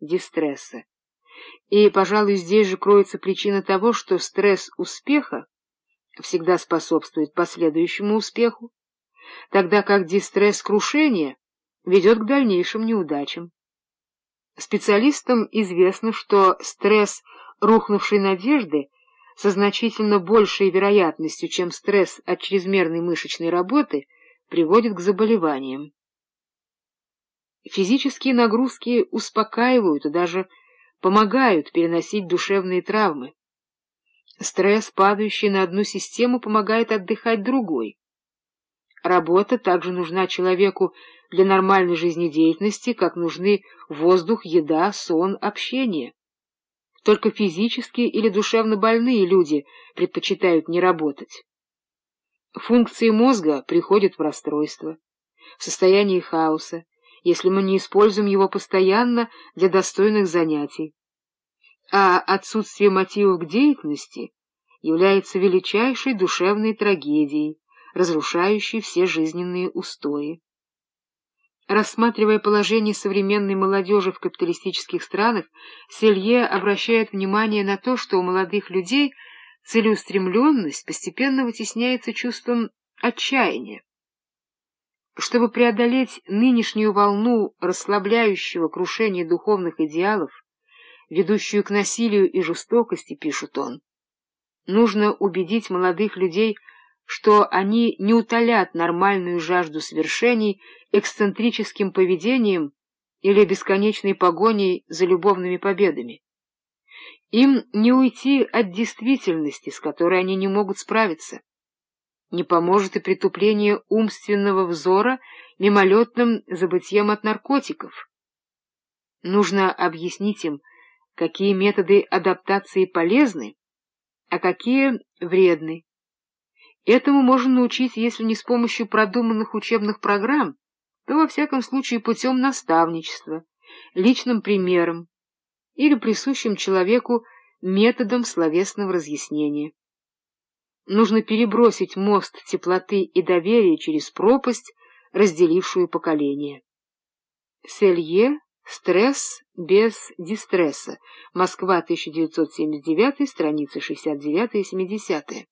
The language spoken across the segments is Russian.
дистресса. И, пожалуй, здесь же кроется причина того, что стресс успеха всегда способствует последующему успеху, тогда как дистресс крушения ведет к дальнейшим неудачам. Специалистам известно, что стресс рухнувшей надежды со значительно большей вероятностью, чем стресс от чрезмерной мышечной работы, приводит к заболеваниям. Физические нагрузки успокаивают и даже помогают переносить душевные травмы. Стресс, падающий на одну систему, помогает отдыхать другой. Работа также нужна человеку для нормальной жизнедеятельности, как нужны воздух, еда, сон, общение. Только физически или душевно больные люди предпочитают не работать. Функции мозга приходят в расстройство, в состоянии хаоса, если мы не используем его постоянно для достойных занятий. А отсутствие мотивов к деятельности является величайшей душевной трагедией, разрушающей все жизненные устои. Рассматривая положение современной молодежи в капиталистических странах, Селье обращает внимание на то, что у молодых людей целеустремленность постепенно вытесняется чувством отчаяния. Чтобы преодолеть нынешнюю волну расслабляющего крушения духовных идеалов, ведущую к насилию и жестокости, пишет он, нужно убедить молодых людей, что они не утолят нормальную жажду свершений эксцентрическим поведением или бесконечной погоней за любовными победами. Им не уйти от действительности, с которой они не могут справиться не поможет и притупление умственного взора мимолетным забытьем от наркотиков. Нужно объяснить им, какие методы адаптации полезны, а какие вредны. Этому можно научить, если не с помощью продуманных учебных программ, то, во всяком случае, путем наставничества, личным примером или присущим человеку методом словесного разъяснения. Нужно перебросить мост теплоты и доверия через пропасть, разделившую поколение. Селье «Стресс без дистресса». Москва, 1979, страницы 69 и 70.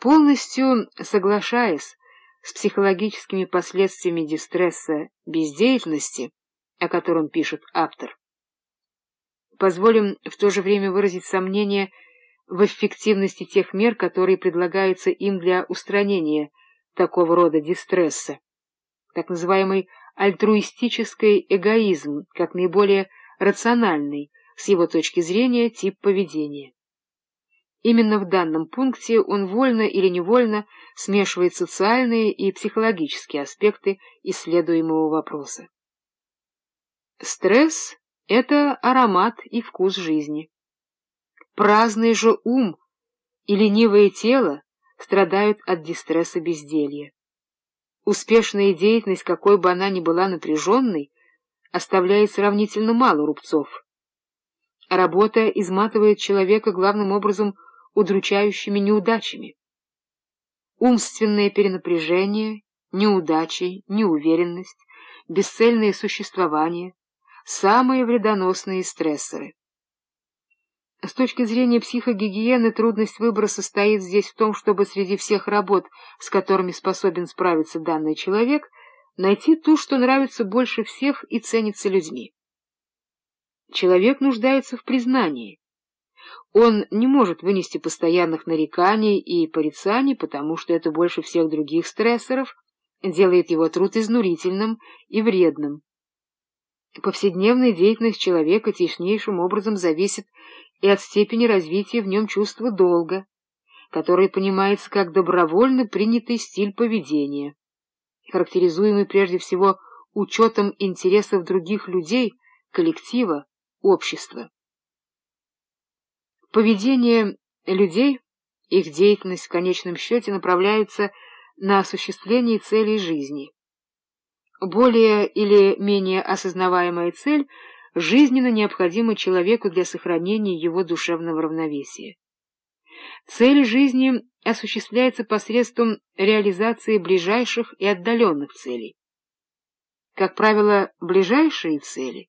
Полностью соглашаясь с психологическими последствиями дистресса бездеятельности, о котором пишет автор, позволим в то же время выразить сомнение в эффективности тех мер, которые предлагаются им для устранения такого рода дистресса. Так называемый альтруистический эгоизм, как наиболее рациональный, с его точки зрения, тип поведения. Именно в данном пункте он вольно или невольно смешивает социальные и психологические аспекты исследуемого вопроса. Стресс — это аромат и вкус жизни. Праздный же ум и ленивое тело страдают от дистресса безделья. Успешная деятельность, какой бы она ни была напряженной, оставляет сравнительно мало рубцов. Работа изматывает человека главным образом удручающими неудачами. Умственное перенапряжение, неудачи, неуверенность, бесцельное существование — самые вредоносные стрессоры. С точки зрения психогигиены трудность выбора состоит здесь в том, чтобы среди всех работ, с которыми способен справиться данный человек, найти ту, что нравится больше всех и ценится людьми. Человек нуждается в признании. Он не может вынести постоянных нареканий и порицаний, потому что это больше всех других стрессоров делает его труд изнурительным и вредным. Повседневная деятельность человека теснейшим образом зависит и от степени развития в нем чувства долга, которое понимается как добровольно принятый стиль поведения, характеризуемый прежде всего учетом интересов других людей, коллектива, общества. Поведение людей, их деятельность в конечном счете направляется на осуществление целей жизни. Более или менее осознаваемая цель — жизненно необходимо человеку для сохранения его душевного равновесия. Цель жизни осуществляется посредством реализации ближайших и отдаленных целей. Как правило, ближайшие цели